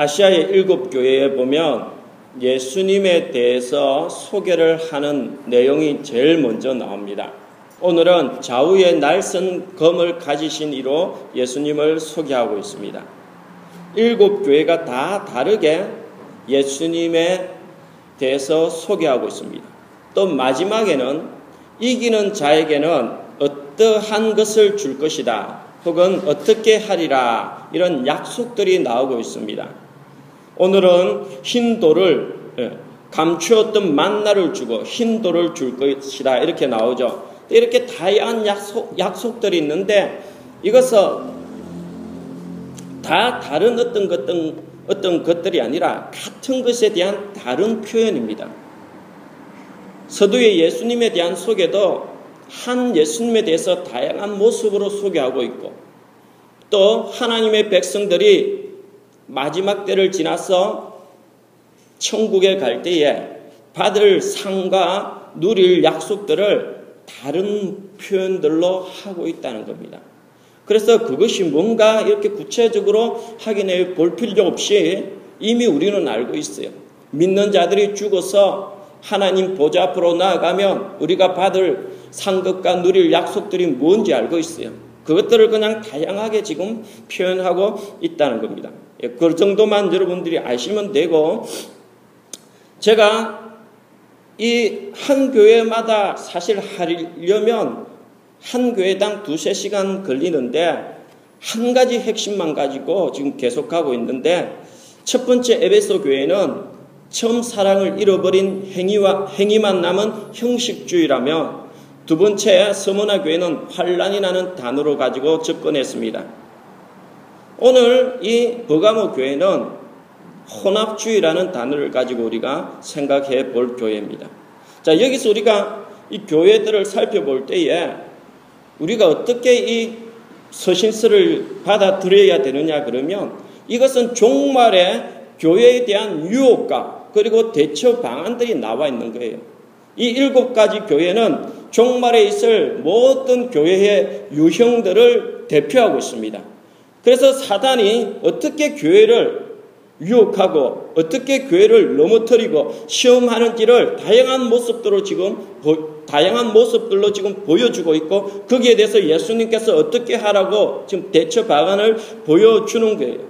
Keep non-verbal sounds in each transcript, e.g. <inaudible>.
아시아의 일곱 교회에 보면 예수님에 대해서 소개를 하는 내용이 제일 먼저 나옵니다. 오늘은 좌우에 날선 검을 가지신 이로 예수님을 소개하고 있습니다. 일곱 교회가 다 다르게 예수님에 대해서 소개하고 있습니다. 또 마지막에는 이기는 자에게는 어떠한 것을 줄 것이다. 혹은 어떻게 하리라. 이런 약속들이 나오고 있습니다. 오늘은 흰 돌을 예, 감추었던 만나를 주고 흰 돌을 줄 것이다. 이렇게 나오죠. 이렇게 다양한 약속, 약속들이 있는데 이것은 다 다른 어떤, 어떤, 어떤 것들이 아니라 같은 것에 대한 다른 표현입니다. 서두의 예수님에 대한 소개도 한 예수님에 대해서 다양한 모습으로 소개하고 있고 또 하나님의 백성들이 마지막 때를 지나서 천국에 갈 때에 받을 상과 누릴 약속들을 다른 표현들로 하고 있다는 겁니다. 그래서 그것이 뭔가 이렇게 구체적으로 확인해 볼 필요 없이 이미 우리는 알고 있어요. 믿는 자들이 죽어서 하나님 보좌 앞으로 나아가면 우리가 받을 상급과 누릴 약속들이 뭔지 알고 있어요. 그것들을 그냥 다양하게 지금 표현하고 있다는 겁니다. 예, 그 정도만 여러분들이 아시면 되고, 제가 이 한 교회마다 사실 하려면 한 교회당 두세 시간 걸리는데 한 가지 핵심만 가지고 지금 계속하고 있는데 첫 번째 에베소 교회는 처음 사랑을 잃어버린 행위와 행위만 남은 형식주의라며 두 번째 서문화 교회는 환란이 나는 단어로 가지고 접근했습니다. 오늘 이 버가모 교회는 혼합주의라는 단어를 가지고 우리가 생각해 볼 교회입니다. 자, 여기서 우리가 이 교회들을 살펴볼 때에 우리가 어떻게 이 서신서를 받아들여야 되느냐 그러면 이것은 종말에 교회에 대한 유혹과 그리고 대처 방안들이 나와 있는 거예요. 이 일곱 가지 교회는 종말에 있을 모든 교회의 유형들을 대표하고 있습니다. 그래서 사단이 어떻게 교회를 유혹하고 어떻게 교회를 넘어뜨리고 시험하는지를 다양한 모습들로 지금 다양한 모습들로 지금 보여주고 있고 거기에 대해서 예수님께서 어떻게 하라고 지금 대처 방안을 보여주는 거예요.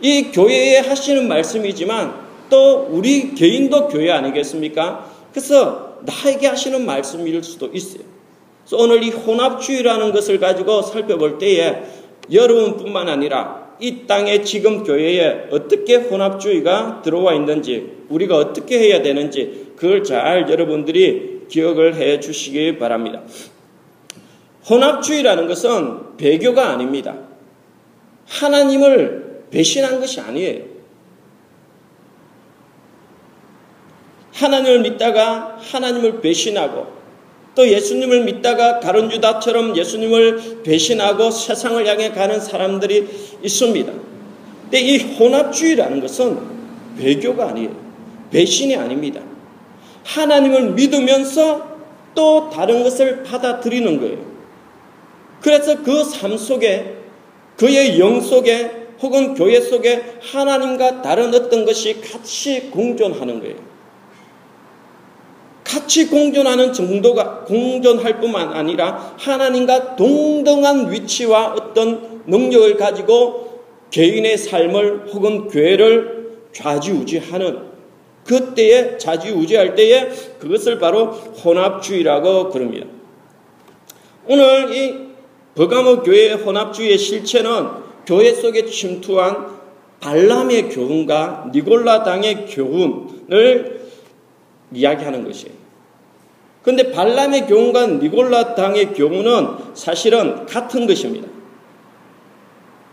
이 교회에 하시는 말씀이지만 또 우리 개인도 교회 아니겠습니까? 그래서 나에게 하시는 말씀일 수도 있어요. 그래서 오늘 이 혼합주의라는 것을 가지고 살펴볼 때에 여러분뿐만 아니라 이 땅에 지금 교회에 어떻게 혼합주의가 들어와 있는지 우리가 어떻게 해야 되는지 그걸 잘 여러분들이 기억을 해 주시기 바랍니다. 혼합주의라는 것은 배교가 아닙니다. 하나님을 배신한 것이 아니에요. 하나님을 믿다가 하나님을 배신하고 또 예수님을 믿다가 가론 유다처럼 예수님을 배신하고 세상을 향해 가는 사람들이 있습니다. 근데 이 혼합주의라는 것은 배교가 아니에요. 배신이 아닙니다. 하나님을 믿으면서 또 다른 것을 받아들이는 거예요. 그래서 그 삶 속에 그의 영 속에 혹은 교회 속에 하나님과 다른 어떤 것이 같이 공존하는 거예요. 같이 공존하는 정도가 공존할 뿐만 아니라 하나님과 동등한 위치와 어떤 능력을 가지고 개인의 삶을 혹은 교회를 좌지우지하는 그때에 좌지우지할 때에 그것을 바로 혼합주의라고 그럽니다. 오늘 이 버가모 교회의 혼합주의의 실체는 교회 속에 침투한 발람의 교훈과 니골라 당의 교훈을 이야기하는 것이에요. 그런데 발람의 경우가 니골라 당의 경우는 사실은 같은 것입니다.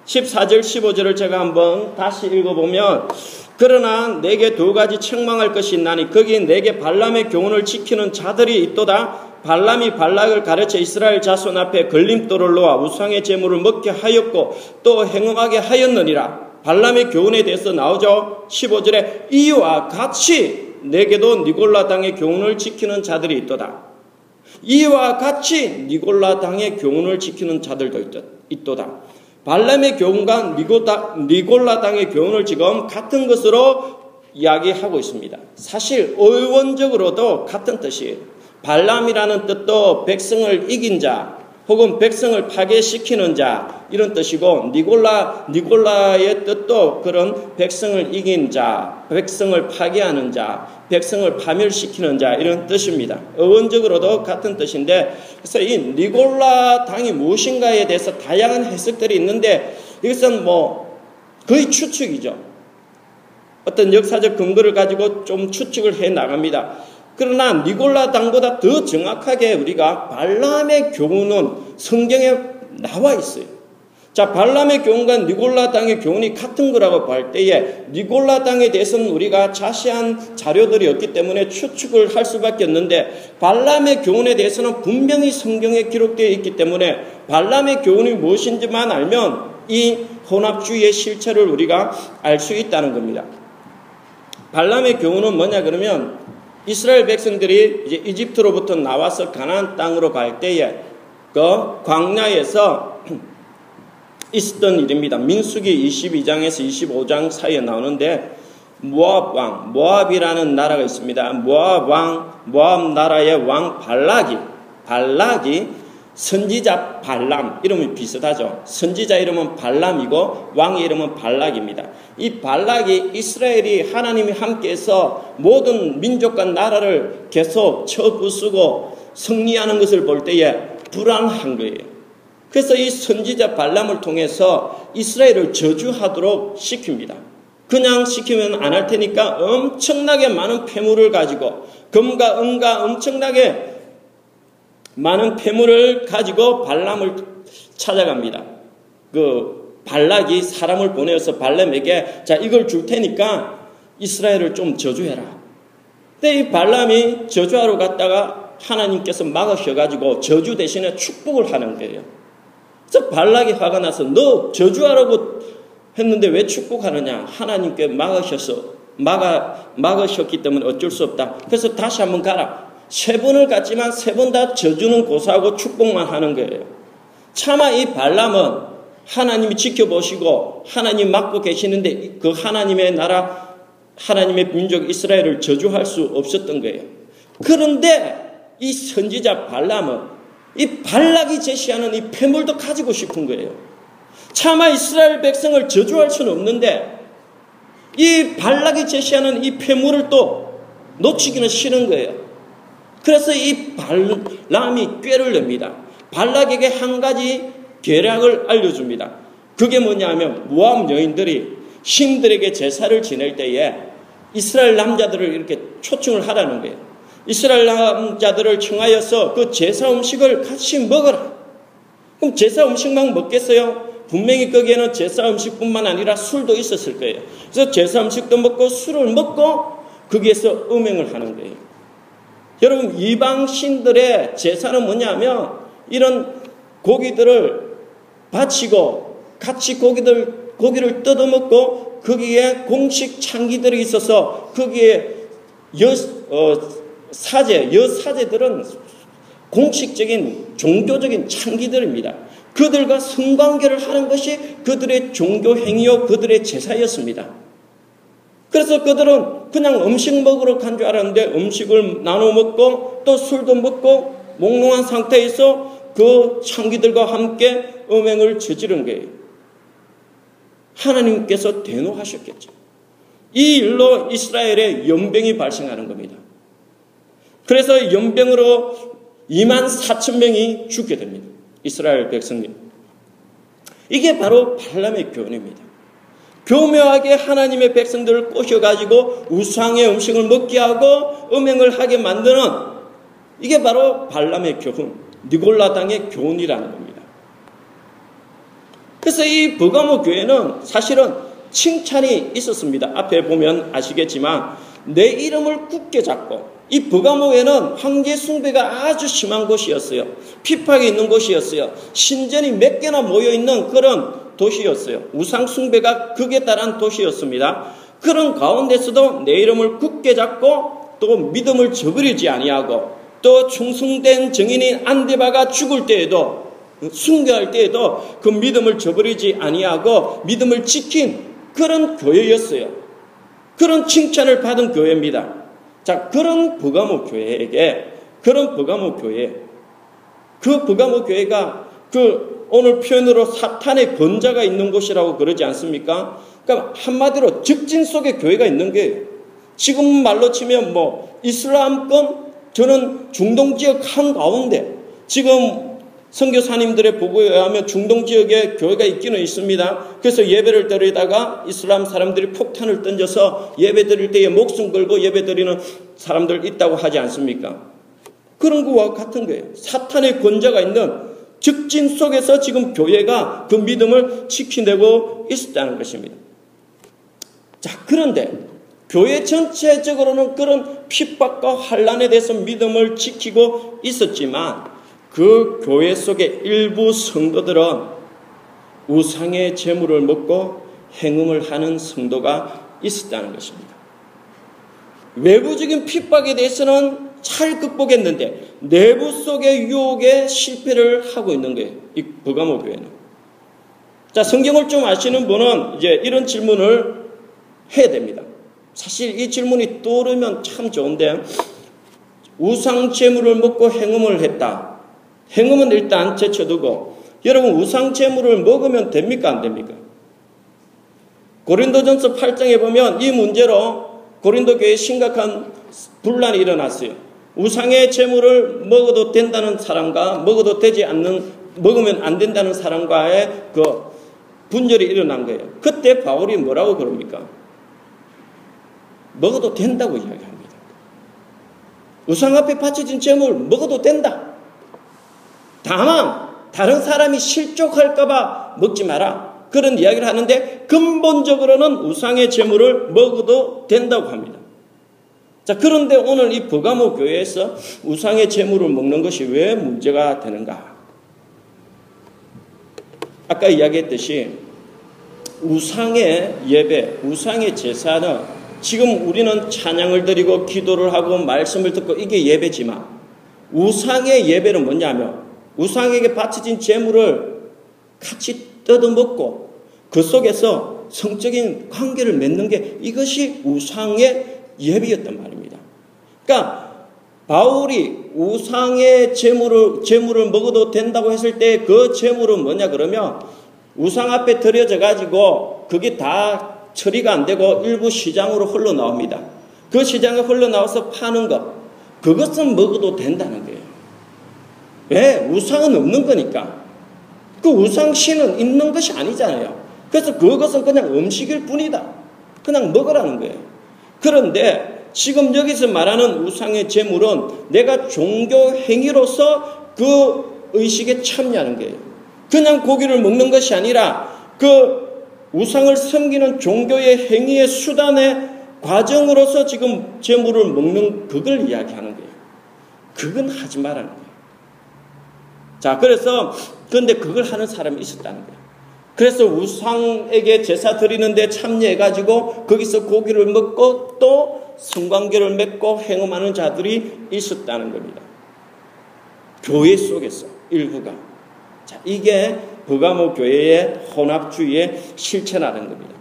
14절, 15절을 제가 한번 다시 읽어보면 그러나 내게 두 가지 책망할 것이 있나니 거기 내게 발람의 교훈을 지키는 자들이 있도다. 발람이 발락을 가르쳐 이스라엘 자손 앞에 걸림돌을 놓아 우상의 재물을 먹게 하였고 또 행음하게 하였느니라. 발람의 교훈에 대해서 나오죠. 15절에 이와 같이 내게도 니골라 당의 교훈을 지키는 자들이 있도다. 이와 같이 니골라 당의 교훈을 지키는 자들도 있도다. 발람의 교훈과 니골라 당의 교훈을 지금 같은 것으로 이야기하고 있습니다. 사실 의원적으로도 같은 뜻이에요. 발람이라는 뜻도 백성을 이긴 자, 혹은 백성을 파괴시키는 자 이런 뜻이고 니골라 니골라의 뜻도 그런 백성을 이긴 자, 백성을 파괴하는 자, 백성을 파멸시키는 자 이런 뜻입니다. 어원적으로도 같은 뜻인데 그래서 이 니골라 당이 무엇인가에 대해서 다양한 해석들이 있는데 이것은 뭐 거의 추측이죠. 어떤 역사적 근거를 가지고 좀 추측을 해 나갑니다. 그러나 니골라 당보다 더 정확하게 우리가 발람의 교훈은 성경에 나와 있어요. 자, 발람의 교훈과 니골라 당의 교훈이 같은 거라고 볼 때에 니골라 당에 대해서는 우리가 자세한 자료들이 없기 때문에 추측을 할 수밖에 없는데 발람의 교훈에 대해서는 분명히 성경에 기록되어 있기 때문에 발람의 교훈이 무엇인지만 알면 이 혼합주의의 실체를 우리가 알 수 있다는 겁니다. 발람의 교훈은 뭐냐 그러면 이스라엘 백성들이 이제 이집트로부터 나와서 가나안 땅으로 갈 때에 그 광야에서 <clears throat> 있었던 일입니다. 민수기 22장에서 25장 사이에 나오는데 모압 왕, 모압이라는 나라가 있습니다. 모압 왕, 모압 나라의 왕 발락이 발락이 선지자 발람 이름이 비슷하죠. 선지자 이름은 발람이고 왕의 이름은 발락입니다. 이 발락이 이스라엘이 하나님이 함께해서 모든 민족과 나라를 계속 쳐부수고 승리하는 것을 볼 때에 불안한 거예요. 그래서 이 선지자 발람을 통해서 이스라엘을 저주하도록 시킵니다. 그냥 시키면 안 할 테니까 엄청나게 많은 폐물을 가지고 금과 은과 엄청나게 많은 폐물을 가지고 발람을 찾아갑니다. 그 발락이 사람을 보내어서 발람에게 자 이걸 줄 테니까 이스라엘을 좀 저주해라. 근데 이 발람이 저주하러 갔다가 하나님께서 막으셔가지고 저주 대신에 축복을 하는 거예요. 그래서 발락이 화가 나서 너 저주하라고 했는데 왜 축복하느냐? 하나님께 막으셔서 막아 막으셨기 때문에 어쩔 수 없다. 그래서 다시 한번 가라. 세 번을 갔지만 세 번 다 저주는 고사하고 축복만 하는 거예요. 차마 이 발람은 하나님이 지켜보시고 하나님 맡고 계시는데 그 하나님의 나라 하나님의 민족 이스라엘을 저주할 수 없었던 거예요. 그런데 이 선지자 발람은 이 발락이 제시하는 이 폐물도 가지고 싶은 거예요. 차마 이스라엘 백성을 저주할 수는 없는데 이 발락이 제시하는 이 폐물을 또 놓치기는 싫은 거예요. 그래서 이 발람이 꾀를 냅니다. 발락에게 한 가지 계략을 알려줍니다. 그게 뭐냐면 모함 여인들이 신들에게 제사를 지낼 때에 이스라엘 남자들을 이렇게 초청을 하라는 거예요. 이스라엘 남자들을 청하여서 그 제사 음식을 같이 먹어라. 그럼 제사 음식만 먹겠어요? 분명히 거기에는 제사 음식뿐만 아니라 술도 있었을 거예요. 그래서 제사 음식도 먹고 술을 먹고 거기에서 음행을 하는 거예요. 여러분 이방 신들의 제사는 뭐냐면 이런 고기들을 바치고 같이 고기들 고기를 뜯어먹고 거기에 공식 창기들이 있어서 거기에 여 어, 사제 여 사제들은 공식적인 종교적인 창기들입니다. 그들과 성관계를 하는 것이 그들의 종교 행위요 그들의 제사였습니다. 그래서 그들은 그냥 음식 먹으러 간 줄 알았는데 음식을 나눠 먹고 또 술도 먹고 몽롱한 상태에서 그 창기들과 함께 음행을 저지른 거예요. 하나님께서 대노하셨겠죠. 이 일로 이스라엘에 연병이 발생하는 겁니다. 그래서 연병으로 2만 4천 명이 죽게 됩니다. 이스라엘 백성님. 이게 바로 발람의 교훈입니다. 교묘하게 하나님의 백성들을 꼬셔가지고 우상의 음식을 먹게 하고 음행을 하게 만드는 이게 바로 발람의 교훈, 니골라 당의 교훈이라는 겁니다. 그래서 이 버가모 교회는 사실은 칭찬이 있었습니다. 앞에 보면 아시겠지만 내 이름을 굳게 잡고 이 버가모에는 황제 숭배가 아주 심한 곳이었어요. 피팍이 있는 곳이었어요. 신전이 몇 개나 모여 있는 그런 도시였어요. 우상 숭배가 극에 따른 도시였습니다. 그런 가운데서도 내 이름을 굳게 잡고 또 믿음을 저버리지 아니하고 또 충성된 정인인 안데바가 죽을 때에도 순교할 때에도 그 믿음을 저버리지 아니하고 믿음을 지킨 그런 교회였어요. 그런 칭찬을 받은 교회입니다. 자, 그런 버가모 교회에게 그런 버가모 교회 그 버가모 교회가 그 오늘 표현으로 사탄의 권자가 있는 곳이라고 그러지 않습니까? 그러니까 한마디로 적진 속에 교회가 있는 게 지금 말로 치면 뭐 이슬람권 저는 중동 지역 한 가운데 지금 선교사님들의 보고에 의하면 중동 지역에 교회가 있기는 있습니다. 그래서 예배를 드리다가 이슬람 사람들이 폭탄을 던져서 예배 드릴 때에 목숨 걸고 예배 드리는 사람들 있다고 하지 않습니까? 그런 것과 같은 거예요. 사탄의 권자가 있는 적진 속에서 지금 교회가 그 믿음을 지키내고 있었다는 것입니다. 자, 그런데 교회 전체적으로는 그런 핍박과 환란에 대해서 믿음을 지키고 있었지만 그 교회 속의 일부 성도들은 우상의 재물을 먹고 행음을 하는 성도가 있었다는 것입니다. 외부적인 핍박에 대해서는 잘 극복했는데 내부 속의 유혹에 실패를 하고 있는 거예요. 이 버가모 교회는. 자, 성경을 좀 아시는 분은 이제 이런 질문을 해야 됩니다. 사실 이 질문이 떠오르면 참 좋은데 우상 제물을 먹고 행음을 했다. 행음은 일단 제쳐두고 여러분 우상 제물을 먹으면 됩니까 안 됩니까? 고린도전서 8장에 보면 이 문제로 고린도 교회에 심각한 분란이 일어났어요. 우상의 제물을 먹어도 된다는 사람과 먹어도 되지 않는 먹으면 안 된다는 사람과의 그 분열이 일어난 거예요. 그때 바울이 뭐라고 그럽니까? 먹어도 된다고 이야기합니다. 우상 앞에 바쳐진 재물 먹어도 된다. 다만 다른 사람이 실족할까봐 먹지 마라. 그런 이야기를 하는데 근본적으로는 우상의 재물을 먹어도 된다고 합니다. 자, 그런데 오늘 이 버가모 교회에서 우상의 재물을 먹는 것이 왜 문제가 되는가? 아까 이야기했듯이 우상의 예배, 우상의 제사는 지금 우리는 찬양을 드리고 기도를 하고 말씀을 듣고 이게 예배지만 우상의 예배는 뭐냐면 우상에게 바쳐진 재물을 같이 뜯어먹고 그 속에서 성적인 관계를 맺는 게 이것이 우상의 예배였단 말입니다. 그러니까 바울이 우상의 재물을 재물을 먹어도 된다고 했을 때 그 재물은 뭐냐 그러면 우상 앞에 들여져 가지고 그게 다 처리가 안 되고 일부 시장으로 흘러나옵니다. 그 시장에 흘러나와서 파는 것, 그것은 먹어도 된다는 거예요. 왜? 우상은 없는 거니까. 그 우상신은 있는 것이 아니잖아요. 그래서 그것은 그냥 음식일 뿐이다. 그냥 먹으라는 거예요. 그런데 지금 여기서 말하는 우상의 재물은 내가 종교 행위로서 그 의식에 참여하는 거예요. 그냥 고기를 먹는 것이 아니라 그 우상을 섬기는 종교의 행위의 수단의 과정으로서 지금 재물을 먹는 그걸 이야기하는 거예요. 그건 하지 말라는 거예요. 자, 그래서 그런데 그걸 하는 사람이 있었다는 거예요. 그래서 우상에게 제사 드리는데 참여해가지고 거기서 고기를 먹고 또 성관계를 맺고 행음하는 자들이 있었다는 겁니다. 교회 속에서 일부가. 자, 이게 버가모 교회의 혼합주의의 실천하는 겁니다.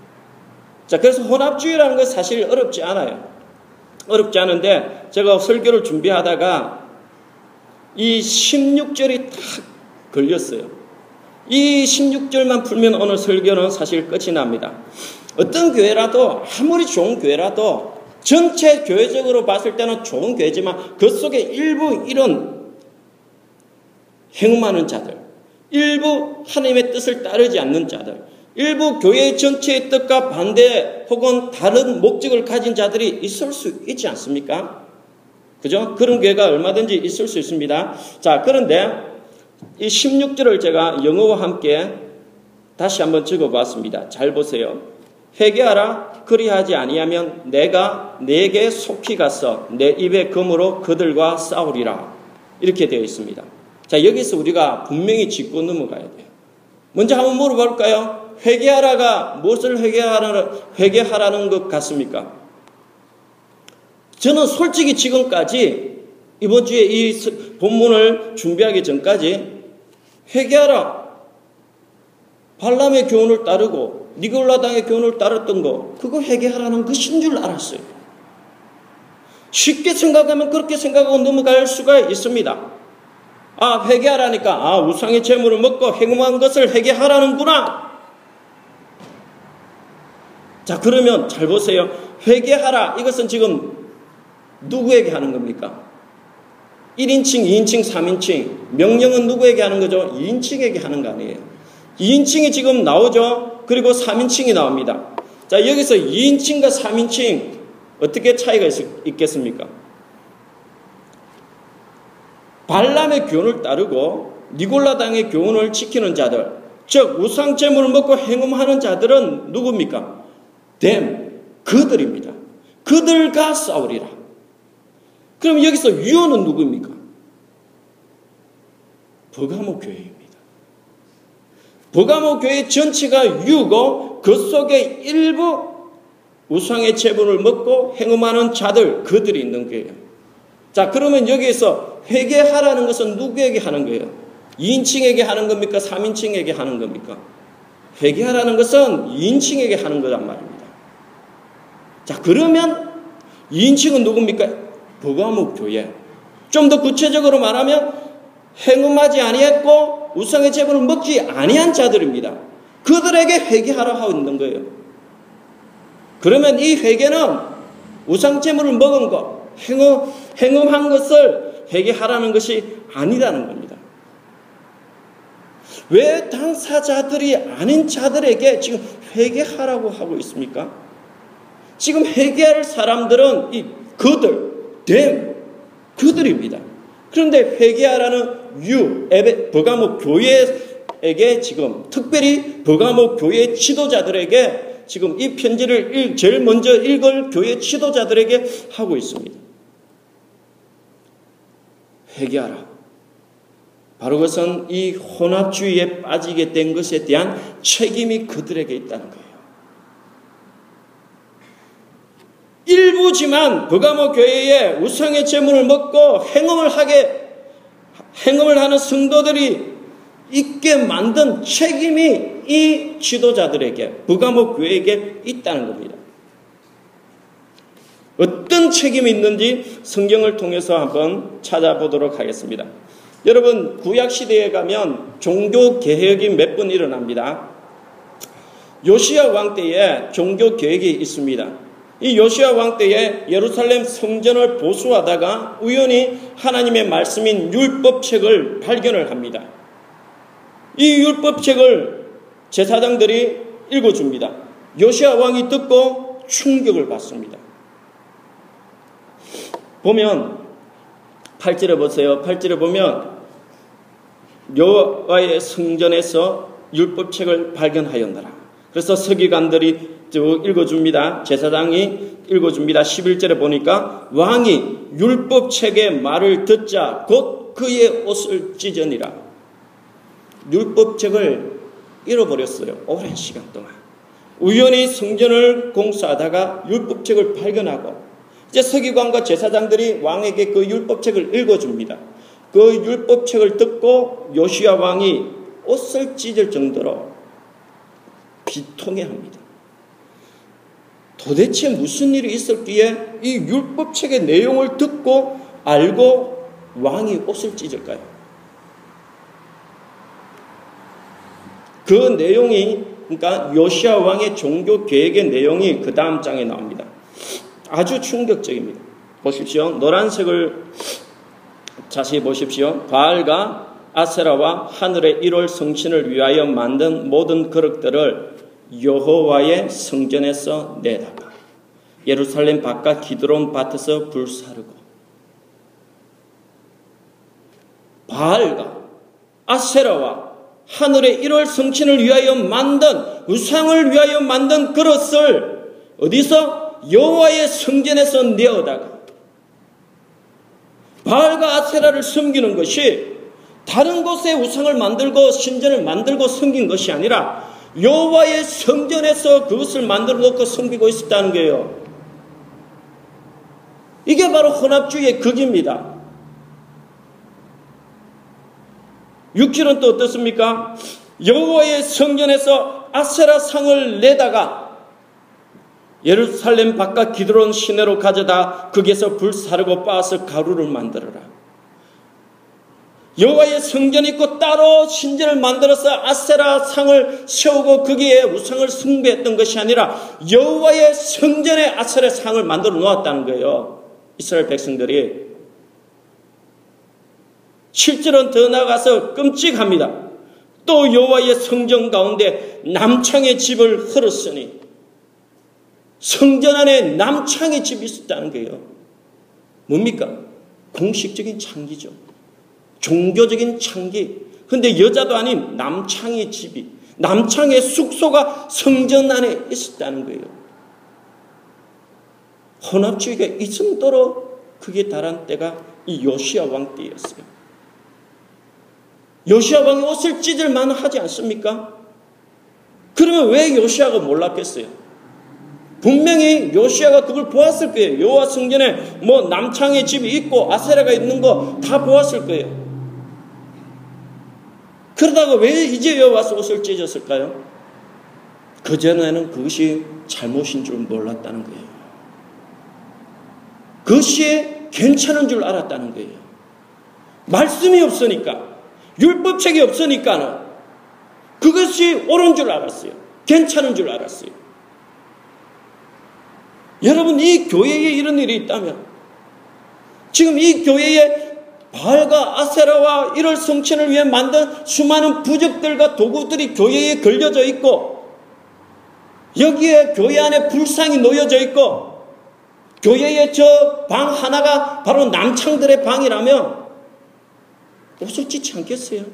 자, 그래서 혼합주의라는 건 사실 어렵지 않아요. 어렵지 않은데 제가 설교를 준비하다가 이 16절이 딱 걸렸어요. 이 16절만 풀면 오늘 설교는 사실 끝이 납니다. 어떤 교회라도 아무리 좋은 교회라도 전체 교회적으로 봤을 때는 좋은 교회지만 그 속에 일부 이런 행음하는 자들, 일부 하나님의 뜻을 따르지 않는 자들, 일부 교회 전체의 뜻과 반대 혹은 다른 목적을 가진 자들이 있을 수 있지 않습니까? 그죠? 그런 교회가 얼마든지 있을 수 있습니다. 자, 그런데 이 16절을 제가 영어와 함께 다시 한번 적어 보았습니다. 잘 보세요. 회개하라 그리하지 아니하면 내가 내게 속히 가서 내 입의 검으로 그들과 싸우리라. 이렇게 되어 있습니다. 자, 여기서 우리가 분명히 짚고 넘어가야 돼요. 먼저 한번 물어볼까요? 회개하라가 무엇을 회개하라는, 회개하라는 것 같습니까? 저는 솔직히 지금까지 이번 주에 이 본문을 준비하기 전까지 회개하라. 발람의 교훈을 따르고 니골라당의 교훈을 따랐던 거 그거 회개하라는 것인 줄 알았어요. 쉽게 생각하면 그렇게 생각하고 넘어갈 수가 있습니다. 아 회개하라니까 아 우상의 재물을 먹고 행음한 것을 회개하라는구나. 자 그러면 잘 보세요. 회개하라 이것은 지금 누구에게 하는 겁니까? 1인칭, 2인칭, 3인칭. 명령은 누구에게 하는 거죠? 2인칭에게 하는 거 아니에요. 2인칭이 지금 나오죠? 그리고 3인칭이 나옵니다. 자, 여기서 2인칭과 3인칭 어떻게 차이가 있, 겠습니까 발람의 교훈을 따르고 니골라당의 교훈을 지키는 자들, 즉 우상 제물을 먹고 행음하는 자들은 누굽니까? 댐, 그들입니다. 그들과 싸우리라. 그럼 여기서 유언은 누구입니까? 버가모 교회입니다. 버가모 교회 전체가 유고 그 속에 일부 우상의 제물을 먹고 행음하는 자들 그들이 있는 거예요. 자 그러면 여기에서 회개하라는 것은 누구에게 하는 거예요? 2인칭에게 하는 겁니까? 3인칭에게 하는 겁니까? 회개하라는 것은 2인칭에게 하는 거란 말입니다. 자 그러면 2인칭은 누굽니까? 버가목 교회. 좀 더 구체적으로 말하면 행음하지 아니했고 우상의 제물을 먹지 아니한 자들입니다. 그들에게 회개하라 하고 있는 거예요. 그러면 이 회개는 우상 제물을 먹은 것, 행음, 행음한 것을 회개하라는 것이 아니라는 겁니다. 왜 당사자들이 아닌 자들에게 지금 회개하라고 하고 있습니까? 지금 회개할 사람들은 이 그들, 된 그들입니다. 그런데 회개하라는 유, 에베, 버가모 교회에게 지금 특별히 버가모 교회 지도자들에게 지금 이 편지를 일, 제일 먼저 읽을 교회 지도자들에게 하고 있습니다. 회개하라. 바로 그것은 이 혼합주의에 빠지게 된 것에 대한 책임이 그들에게 있다는 거예요. 일부지만 버가모 교회에 우상의 제물을 먹고 행음을 하게 행음을 하는 성도들이 있게 만든 책임이 이 지도자들에게 버가모 교회에게 있다는 겁니다. 어떤 책임이 있는지 성경을 통해서 한번 찾아보도록 하겠습니다. 여러분 구약 시대에 가면 종교 개혁이 몇 번 일어납니다. 요시야 왕 때에 종교 개혁이 있습니다. 이 요시아 왕 때에 예루살렘 성전을 보수하다가 우연히 하나님의 말씀인 율법책을 발견을 합니다. 이 율법책을 제사장들이 읽어줍니다. 요시아 왕이 듣고 충격을 받습니다. 보면 8절에 보세요. 8절에 보면 여호와의 성전에서 율법책을 발견하였노라. 그래서 서기관들이 쭉 읽어줍니다. 제사장이 읽어줍니다. 11절에 보니까 왕이 율법책의 말을 듣자 곧 그의 옷을 찢으니라. 율법책을 잃어버렸어요. 오랜 시간 동안. 우연히 성전을 공사하다가 율법책을 발견하고 이제 서기관과 제사장들이 왕에게 그 율법책을 읽어줍니다. 그 율법책을 듣고 요시아 왕이 옷을 찢을 정도로 비통해합니다. 도대체 무슨 일이 있었기에 이 율법책의 내용을 듣고 알고 왕이 옷을 찢을까요? 그 내용이 그러니까 요시아 왕의 종교 계획의 내용이 그 다음 장에 나옵니다. 아주 충격적입니다. 보십시오. 노란색을 자세히 보십시오. 바알과 아세라와 하늘의 1월 성신을 위하여 만든 모든 그릇들을 여호와의 성전에서 내다가 예루살렘 바깥 기드론 밭에서 불사르고 바알과 아세라와 하늘의 1월 성신을 위하여 만든 우상을 위하여 만든 그릇을 어디서? 여호와의 성전에서 내어다가 바알과 아세라를 섬기는 것이 다른 곳에 우상을 만들고 신전을 만들고 섬긴 것이 아니라 여호와의 성전에서 그것을 만들어 놓고 섬기고 있었다는 거예요. 이게 바로 혼합주의의 극입니다. 육질은 또 어떻습니까? 여호와의 성전에서 아세라 상을 내다가 예루살렘 바깥 기드론 시내로 가져다 거기에서 불 사르고 빻아서 가루를 만들어라. 여호와의 성전이 있고 따로 신전을 만들어서 아세라 상을 세우고 거기에 우상을 숭배했던 것이 아니라 여호와의 성전에 아세라 상을 만들어 놓았다는 거예요. 이스라엘 백성들이 실제로는 더 나아가서 끔찍합니다. 또 여호와의 성전 가운데 남창의 집을 흐렸으니 성전 안에 남창의 집이 있었다는 거예요. 뭡니까? 공식적인 창기죠. 종교적인 창기. 근데 여자도 아닌 남창의 집이, 남창의 숙소가 성전 안에 있었다는 거예요. 혼합주의가 이 정도로 그게 달한 때가 이 요시아 왕 때였어요. 요시아 왕이 옷을 찢을 만하지 않습니까? 그러면 왜 요시아가 몰랐겠어요? 분명히 요시아가 그걸 보았을 거예요. 요하 성전에 뭐 남창의 집이 있고 아세라가 있는 거 다 보았을 거예요. 그러다가 왜 이제 와서 옷을 찢었을까요? 그전에는 그것이 잘못인 줄 몰랐다는 거예요. 그것이 괜찮은 줄 알았다는 거예요. 말씀이 없으니까, 율법책이 없으니까는 그것이 옳은 줄 알았어요. 괜찮은 줄 알았어요. 여러분, 이 교회에 이런 일이 있다면, 지금 이 교회에 바알과 아세라와 이럴 성취를 위해 만든 수많은 부적들과 도구들이 교회에 걸려져 있고 여기에 교회 안에 불상이 놓여져 있고 교회의 저 방 하나가 바로 남창들의 방이라면 찢지 않겠어요?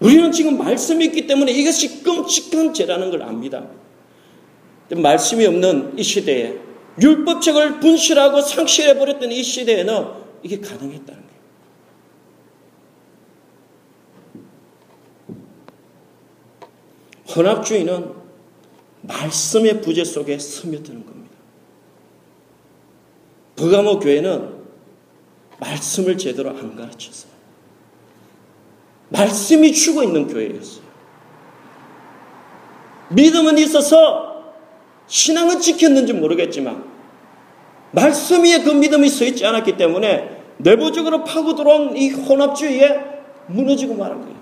우리는 지금 말씀이 있기 때문에 이것이 끔찍한 죄라는 걸 압니다. 말씀이 없는 이 시대에 율법책을 분실하고 상실해버렸던 이 시대에는 이게 가능했다는 거예요. 혼합주의는 말씀의 부재 속에 스며드는 겁니다. 버가모 교회는 말씀을 제대로 안 가르쳤어요. 말씀이 죽어 있는 교회였어요. 믿음은 있어서 신앙은 지켰는지 모르겠지만 말씀 위에 그 믿음이 서 있지 않았기 때문에 내부적으로 파고 들어온 이 혼합주의에 무너지고 말한 거예요.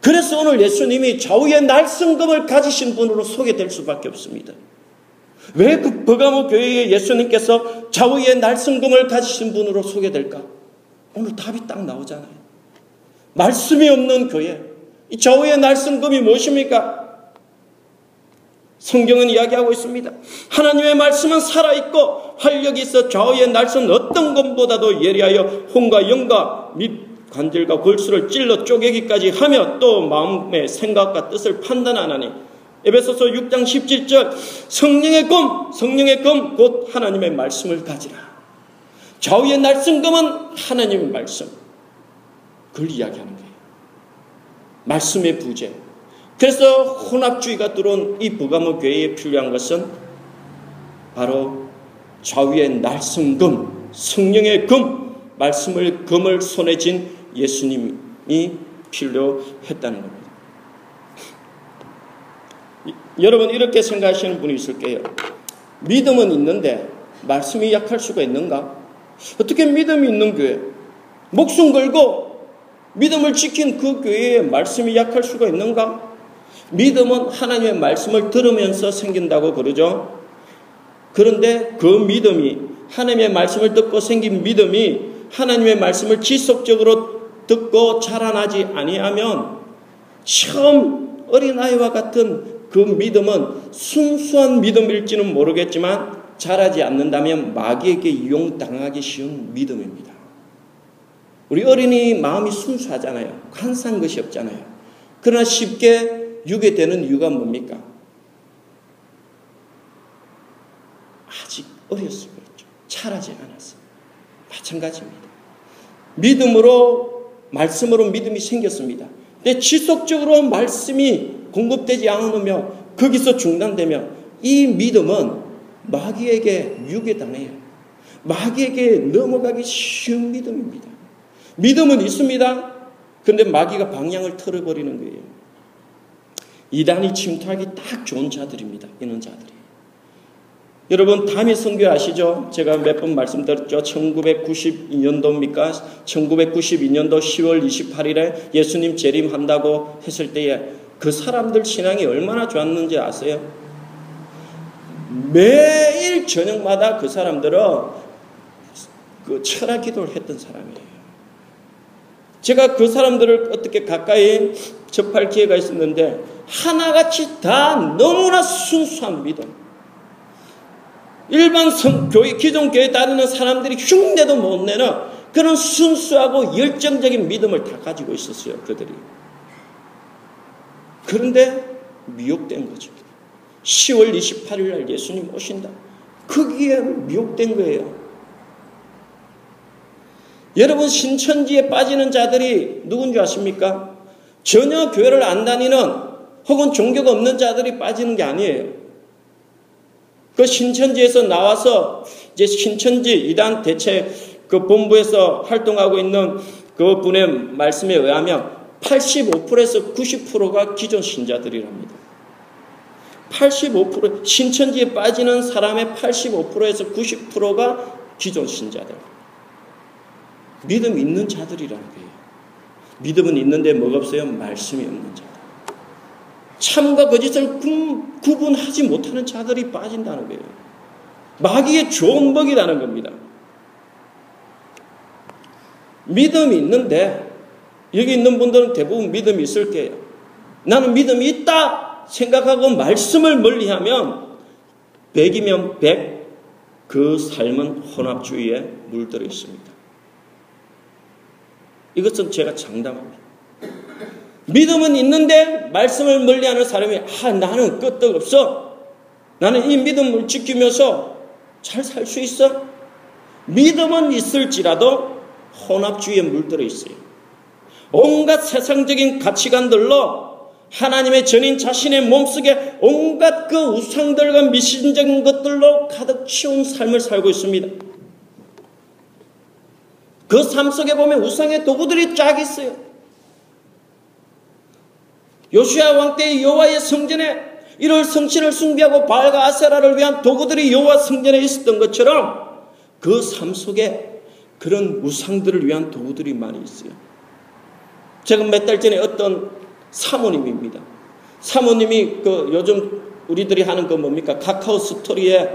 그래서 오늘 예수님이 좌우의 날성금을 가지신 분으로 소개될 수밖에 없습니다. 왜 그 버가모 교회에 예수님께서 좌우의 날성금을 가지신 분으로 소개될까? 오늘 답이 딱 나오잖아요. 말씀이 없는 교회. 이 좌우의 날성금이 무엇입니까? 성경은 이야기하고 있습니다. 하나님의 말씀은 살아있고 활력이 있어 좌우의 날선 어떤 것보다도 예리하여 혼과 영과 및 관절과 골수를 찔러 쪼개기까지 하며 또 마음의 생각과 뜻을 판단하나니 에베소서 6장 17절 성령의 검 성령의 검 곧 하나님의 말씀을 가지라 좌우의 날성검은 하나님의 말씀 그걸 이야기하는 거예요 말씀의 부재 그래서 혼합주의가 들어온 이 부가모 교회에 필요한 것은 바로 좌위의 날성금, 성령의 금, 말씀을 금을 손에 쥔 예수님이 필요했다는 겁니다. 여러분 이렇게 생각하시는 분이 있을 거예요. 믿음은 있는데 말씀이 약할 수가 있는가? 어떻게 믿음이 있는 교회? 목숨 걸고 믿음을 지킨 그 교회에 말씀이 약할 수가 있는가? 믿음은 하나님의 말씀을 들으면서 생긴다고 그러죠. 그런데 그 믿음이 하나님의 말씀을 듣고 생긴 믿음이 하나님의 말씀을 지속적으로 듣고 자라나지 아니하면 처음 어린아이와 같은 그 믿음은 순수한 믿음일지는 모르겠지만 자라지 않는다면 마귀에게 이용당하기 쉬운 믿음입니다. 우리 어린이 마음이 순수하잖아요. 간사한 것이 없잖아요. 그러나 쉽게 유게 되는 이유가 뭡니까? 아직 어렸을 거죠. 차라지 않았어. 마찬가지입니다. 믿음으로, 말씀으로 믿음이 생겼습니다. 근데 지속적으로 말씀이 공급되지 않으며 거기서 중단되면 이 믿음은 마귀에게 유괴당해요. 마귀에게 넘어가기 쉬운 믿음입니다. 믿음은 있습니다. 그런데 마귀가 방향을 틀어버리는 거예요. 이단이 침투하기 딱 좋은 자들입니다. 이런 자들이. 여러분 담의 선교 아시죠? 제가 몇 번 말씀드렸죠. 1992년도입니까? 1992년도 10월 28일에 예수님 재림한다고 했을 때에 그 사람들 신앙이 얼마나 좋았는지 아세요? 매일 저녁마다 그 사람들은 그 철학 기도를 했던 사람이에요. 제가 그 사람들을 어떻게 가까이 접할 기회가 있었는데 하나같이 다 너무나 순수한 믿음. 일반 성, 교회, 기존 교회 다니는 사람들이 흉내도 못 내는 그런 순수하고 열정적인 믿음을 다 가지고 있었어요, 그들이. 그런데 미혹된 거죠. 10월 28일 날 예수님 오신다. 거기에 미혹된 거예요. 여러분 신천지에 빠지는 자들이 누군지 아십니까? 전혀 교회를 안 다니는 혹은 종교가 없는 자들이 빠지는 게 아니에요. 그 신천지에서 나와서 이제 신천지 이단 대체 그 본부에서 활동하고 있는 그 분의 말씀에 의하면 85%에서 90%가 기존 신자들이랍니다. 85% 신천지에 빠지는 사람의 85%에서 90%가 기존 신자들. 믿음 있는 자들이라는 거예요. 믿음은 있는데 뭐가 없어요? 말씀이 없는 자들. 참과 거짓을 구분하지 못하는 자들이 빠진다는 거예요. 마귀의 좋은 먹이라는 겁니다. 믿음이 있는데 여기 있는 분들은 대부분 믿음이 있을 거예요. 나는 믿음이 있다 생각하고 말씀을 멀리하면 백이면 백그 삶은 혼합주의에 물들어 있습니다. 이것은 제가 장담합니다. 믿음은 있는데 말씀을 멀리하는 사람이 아 나는 끄떡없어. 나는 이 믿음을 지키면서 잘 살 수 있어. 믿음은 있을지라도 혼합주의에 물들어 있어요. 온갖 세상적인 가치관들로 하나님의 전인 자신의 몸속에 온갖 그 우상들과 미신적인 것들로 가득 채운 삶을 살고 있습니다. 그 삶 속에 보면 우상의 도구들이 쫙 있어요. 요시아 왕 때의 여호와의 성전에 이를 성신을 숭배하고 바알과 아세라를 위한 도구들이 여호와 성전에 있었던 것처럼 그 삶 속에 그런 우상들을 위한 도구들이 많이 있어요. 제가 몇 달 전에 어떤 사모님입니다. 사모님이 그 요즘 우리들이 하는 그 뭡니까 카카오 스토리에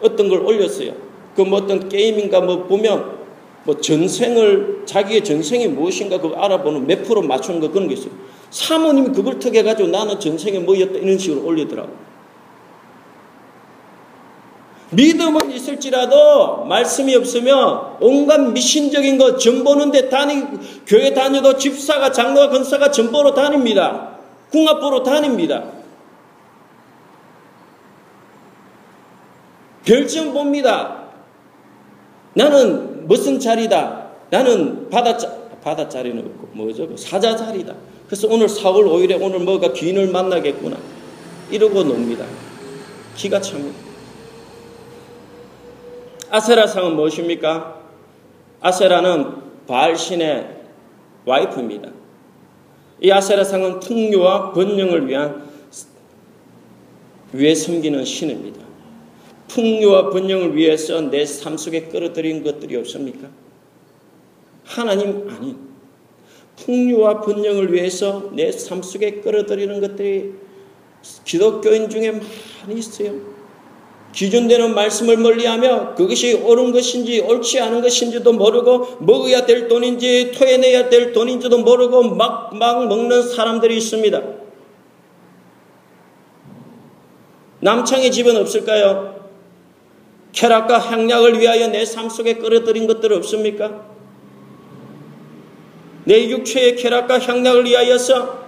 어떤 걸 올렸어요. 그 뭐 어떤 게임인가 뭐 보면 뭐 전생을 자기의 전생이 무엇인가 그걸 알아보는 몇 프로 맞추는 거 그런 게 있어요. 사모님이 그걸 턱해 가지고 나는 전생에 뭐였다 이런 식으로 올리더라고. 믿음은 있을지라도 말씀이 없으면 온갖 미신적인 거 전보는데 다니 교회 다녀도 집사가 장로가 건사가 전보로 다닙니다. 궁합보로 다닙니다. 별점 봅니다. 나는 무슨 자리다. 나는 바다, 바다 자리는 없고, 뭐죠? 그 사자 자리다. 그래서 오늘 4월 5일에 오늘 뭐가 귀인을 만나겠구나. 이러고 놉니다. 기가 찹니다. 아세라상은 무엇입니까? 아세라는 바알신의 와이프입니다. 이 아세라상은 풍요와 번영을 위한 위해 섬기는 신입니다. 풍요와 번영을 위해서 내 삶 속에 끌어들인 것들이 없습니까? 하나님 아닌 풍요와 번영을 위해서 내 삶 속에 끌어들이는 것들이 기독교인 중에 많이 있어요. 기준되는 말씀을 멀리하며 그것이 옳은 것인지 옳지 않은 것인지도 모르고 먹어야 될 돈인지 토해내야 될 돈인지도 모르고 막, 막 먹는 사람들이 있습니다. 남창의 집은 없을까요? 쾌락과 향락을 위하여 내 삶 속에 끌어들인 것들 없습니까? 내 육체의 쾌락과 향락을 위하여서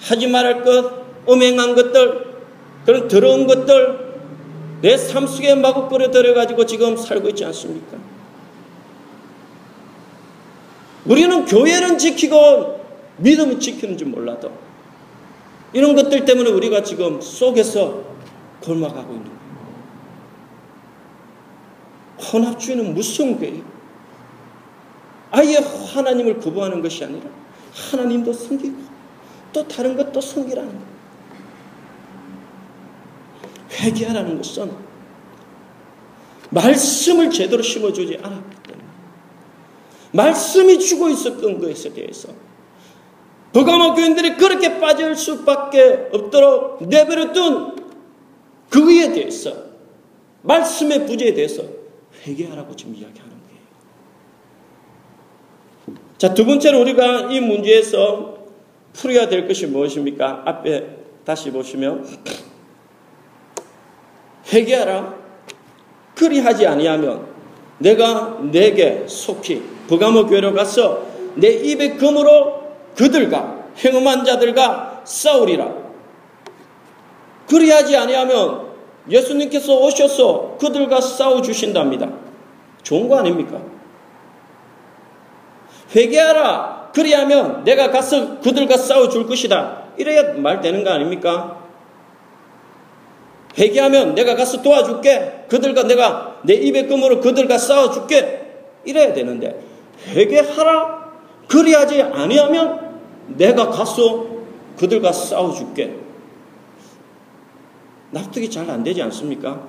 하지 말할 것, 음행한 것들, 그런 더러운 것들, 내 삶 속에 마구 끌어들여 가지고 지금 살고 있지 않습니까? 우리는 교회는 지키고 믿음을 지키는지 몰라도 이런 것들 때문에 우리가 지금 속에서 골마가고 있는 거예요. 혼합주의는 무서운 거예요. 아예 하나님을 거부하는 것이 아니라 하나님도 섬기고 또 다른 것도 섬기라는 거예요. 회개하라는 것은 말씀을 제대로 심어주지 않았기 때문에 말씀이 주고 있었던 것에 대해서 버가모 교인들이 그렇게 빠질 수밖에 없도록 내버려둔 그에 대해서 말씀의 부재에 대해서 회개하라고 지금 이야기하는 거예요. 자, 두 번째로 우리가 이 문제에서 풀어야 될 것이 무엇입니까? 앞에 다시 보시면 회개하라. 그리하지 아니하면 내가 내게 속히 버가모 교회로 가서 내 입의 금으로 그들과 행음한 자들과 싸우리라. 그리하지 아니하면 예수님께서 오셔서 그들과 싸워 주신답니다. 좋은 거 아닙니까? 회개하라. 그리하면 내가 가서 그들과 싸워 줄 것이다. 이래야 말 되는 거 아닙니까? 회개하면 내가 가서 도와줄게. 그들과 내가 내 입의 금으로 그들과 싸워 줄게. 이래야 되는데 회개하라. 그리하지 아니하면 내가 가서 그들과 싸워 줄게. 납득이 잘 안 되지 않습니까?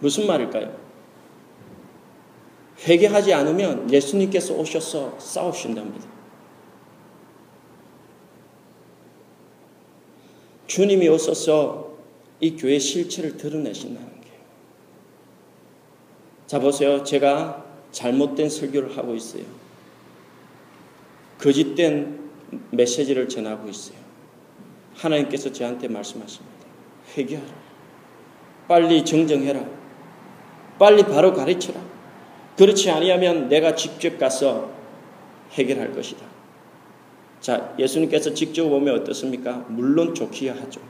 무슨 말일까요? 회개하지 않으면 예수님께서 오셔서 싸우신답니다. 주님이 오셔서 이 교회 실체를 드러내신다는 거예요. 자, 보세요. 제가 잘못된 설교를 하고 있어요. 거짓된 메시지를 전하고 있어요. 하나님께서 저한테 말씀하십니다. 회개하라. 빨리 정정해라. 빨리 바로 가르쳐라. 그렇지 아니하면 내가 직접 가서 해결할 것이다. 자, 예수님께서 직접 오면 어떻습니까? 물론 좋기야 하죠.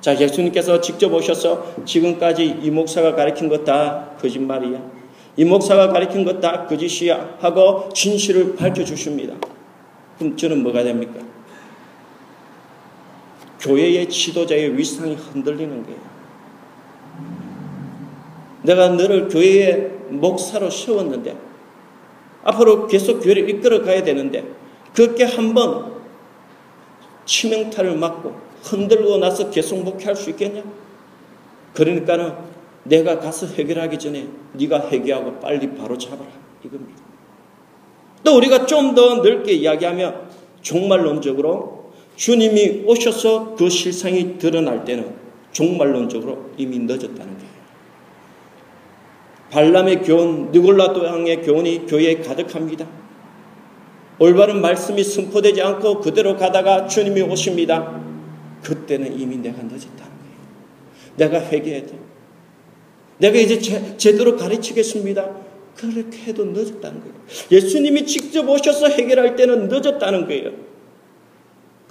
자, 예수님께서 직접 오셔서 지금까지 이 목사가 가르친 것 다 거짓말이야. 이 목사가 가르친 것 다 거짓이야. 하고 진실을 밝혀 주십니다. 그럼 저는 뭐가 됩니까? 교회의 지도자의 위상이 흔들리는 거예요. 내가 너를 교회의 목사로 세웠는데 앞으로 계속 교회를 이끌어 가야 되는데 그렇게 한번 치명타를 맞고 흔들고 나서 계속 목회할 수 있겠냐? 그러니까는 내가 가서 해결하기 전에 네가 해결하고 빨리 바로 잡아라 이겁니다. 또 우리가 좀 더 넓게 이야기하면 종말론적으로 주님이 오셔서 그 실상이 드러날 때는 종말론적으로 이미 늦었다는 거예요. 발람의 교훈, 느골라 또양의 교훈이 교회에 가득합니다. 올바른 말씀이 선포되지 않고 그대로 가다가 주님이 오십니다. 그때는 이미 내가 늦었다는 거예요. 내가 회개해야 돼. 내가 이제 제, 제대로 가르치겠습니다. 그렇게 해도 늦었다는 거예요. 예수님이 직접 오셔서 해결할 때는 늦었다는 거예요.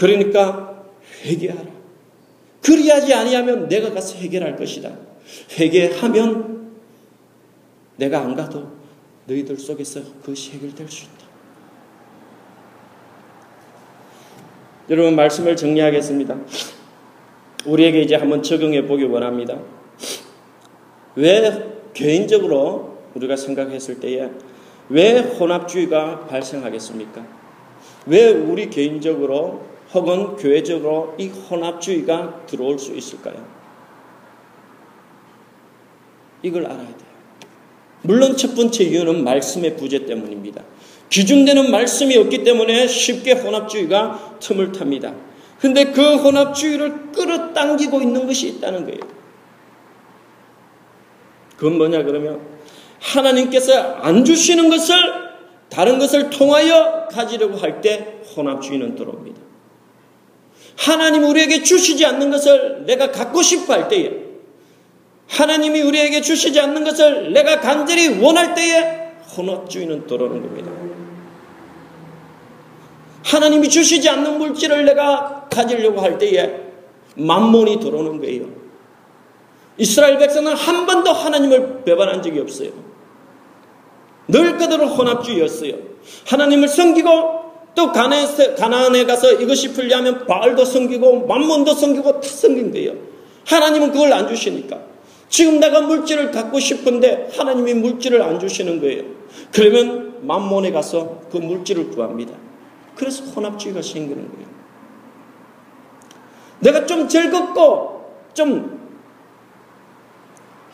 그러니까 회개하라. 그리하지 아니하면 내가 가서 해결할 것이다. 회개하면 내가 안 가도 너희들 속에서 그것이 해결될 수 있다. 여러분 말씀을 정리하겠습니다. 우리에게 이제 한번 적용해 보기 원합니다. 왜 개인적으로 우리가 생각했을 때에 왜 혼합주의가 발생하겠습니까? 왜 우리 개인적으로 혹은 교회적으로 이 혼합주의가 들어올 수 있을까요? 이걸 알아야 돼요. 물론 첫 번째 이유는 말씀의 부재 때문입니다. 기준되는 말씀이 없기 때문에 쉽게 혼합주의가 틈을 탑니다. 근데 그 혼합주의를 끌어당기고 있는 것이 있다는 거예요. 그건 뭐냐 그러면 하나님께서 안 주시는 것을 다른 것을 통하여 가지려고 할 때 혼합주의는 들어옵니다. 하나님 우리에게 주시지 않는 것을 내가 갖고 싶어 할 때에 하나님이 우리에게 주시지 않는 것을 내가 간절히 원할 때에 혼합주의는 들어오는 겁니다. 하나님이 주시지 않는 물질을 내가 가지려고 할 때에 만몬이 들어오는 거예요. 이스라엘 백성은 한 번도 하나님을 배반한 적이 없어요. 늘 그대로 혼합주의였어요. 하나님을 섬기고 또 가나안에 가서 이것이 풀려면 바알도 섬기고 만몬도 섬기고 다 섬긴 거예요. 하나님은 그걸 안 주시니까. 지금 내가 물질을 갖고 싶은데 하나님이 물질을 안 주시는 거예요. 그러면 만몬에 가서 그 물질을 구합니다. 그래서 혼합주의가 생기는 거예요. 내가 좀 즐겁고 좀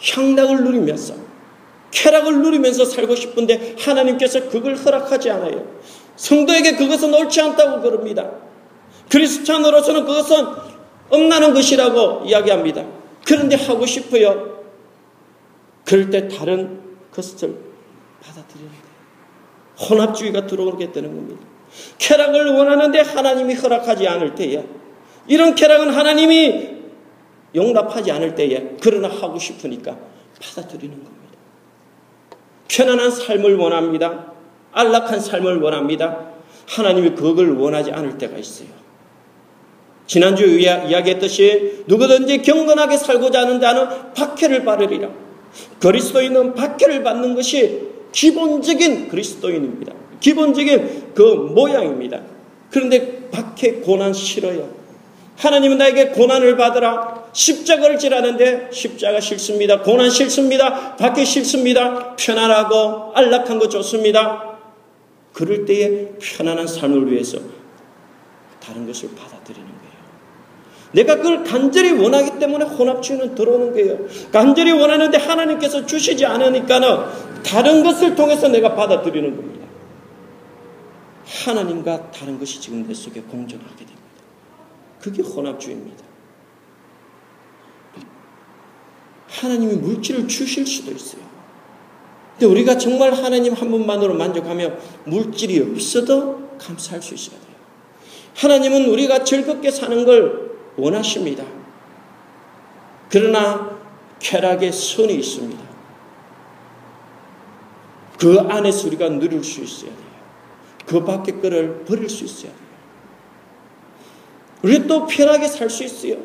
향락을 누리면서 쾌락을 누리면서 살고 싶은데 하나님께서 그걸 허락하지 않아요. 성도에게 그것은 옳지 않다고 그럽니다. 그리스찬으로서는 그것은 엄나는 것이라고 이야기합니다. 그런데 하고 싶어요. 그럴 때 다른 것을 받아들이는 거예요. 혼합주의가 들어오게 되는 겁니다. 쾌락을 원하는데 하나님이 허락하지 않을 때에 이런 쾌락은 하나님이 용납하지 않을 때에 그러나 하고 싶으니까 받아들이는 겁니다. 편안한 삶을 원합니다. 안락한 삶을 원합니다. 하나님이 그걸 원하지 않을 때가 있어요. 지난주 이야기했듯이 누구든지 경건하게 살고자 하는 자는 박해를 받으리라. 그리스도인은 박해를 받는 것이 기본적인 그리스도인입니다. 기본적인 그 모양입니다. 그런데 박해 고난 싫어요. 하나님은 나에게 고난을 받으라. 십자가를 지라는데 십자가 싫습니다. 고난 싫습니다. 박해 싫습니다. 편안하고 안락한 거 좋습니다. 그럴 때에 편안한 삶을 위해서 다른 것을 받아들이는 거예요. 내가 그걸 간절히 원하기 때문에 혼합주의는 들어오는 거예요. 간절히 원하는데 하나님께서 주시지 않으니까는 다른 것을 통해서 내가 받아들이는 겁니다. 하나님과 다른 것이 지금 내 속에 공존하게 됩니다. 그게 혼합주의입니다. 하나님이 물질을 주실 수도 있어요. 근데 우리가 정말 하나님 한 분만으로 만족하며 물질이 없어도 감사할 수 있어야 돼요. 하나님은 우리가 즐겁게 사는 걸 원하십니다. 그러나 쾌락의 선이 있습니다. 그 안에서 우리가 누릴 수 있어야 돼요. 그 밖의 거를 버릴 수 있어야 돼요. 우리 또 편하게 살 수 있어요.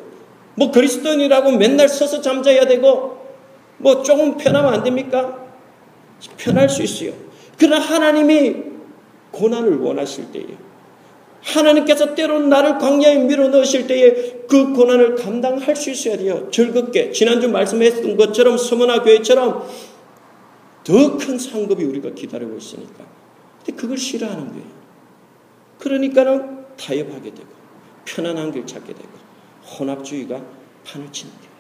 뭐 그리스도인이라고 맨날 서서 잠자야 되고 뭐 조금 편하면 안 됩니까? 편할 수 있어요. 그러나 하나님이 고난을 원하실 때에 하나님께서 때론 나를 광야에 밀어 넣으실 때에 그 고난을 감당할 수 있어야 돼요. 즐겁게. 지난주 말씀했던 것처럼 서문화 교회처럼 더 큰 상급이 우리가 기다리고 있으니까. 근데 그걸 싫어하는 거예요. 그러니까는 타협하게 되고 편안한 길 찾게 되고 혼합주의가 판을 치는 거예요.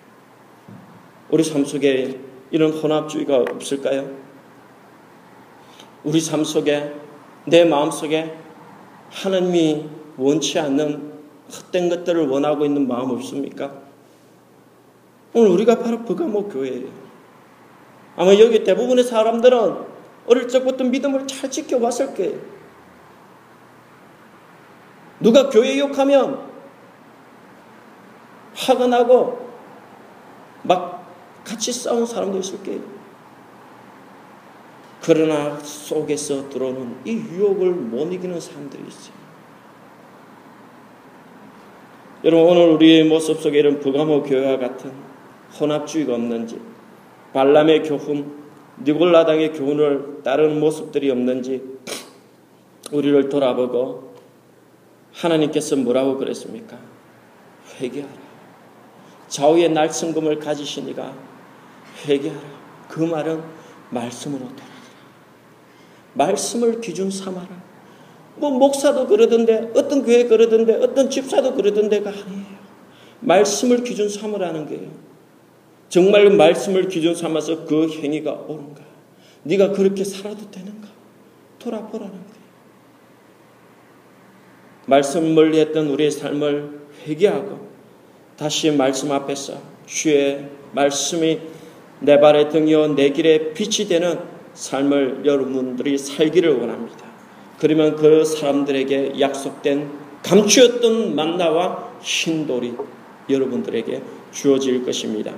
우리 삶 속에 이런 혼합주의가 없을까요? 우리 삶 속에 내 마음 속에 하나님이 원치 않는 헛된 것들을 원하고 있는 마음 없습니까? 오늘 우리가 바로 버가모 교회예요. 아마 여기 대부분의 사람들은 어릴 적부터 믿음을 잘 지켜왔을 거예요. 누가 교회 욕하면 화가 나고 막 같이 싸운 사람도 있을 거예요. 그러나 속에서 들어오는 이 유혹을 못 이기는 사람들이 있어요. 여러분 오늘 우리의 모습 속에 이런 부가모 교회와 같은 혼합주의가 없는지 발람의 교훈, 니골라당의 교훈을 따르는 모습들이 없는지 우리를 돌아보고 하나님께서 뭐라고 그랬습니까? 회개하라. 좌우의 날성금을 가지시니가 회개하라. 그 말은 말씀으로 돌아라. 말씀을 기준 삼아라. 뭐 목사도 그러던데 어떤 교회 그러던데 어떤 집사도 그러던데가 아니에요. 말씀을 기준 삼으라는 거예요. 정말 말씀을 기준 삼아서 그 행위가 옳은가? 네가 그렇게 살아도 되는가? 돌아보라는 거예요. 말씀 멀리 했던 우리의 삶을 회개하고 다시 말씀 앞에서 주의 말씀이 내 발의 등이요 내 길의 빛이 되는 삶을 여러분들이 살기를 원합니다. 그러면 그 사람들에게 약속된 감추었던 만나와 흰돌이 여러분들에게 주어질 것입니다.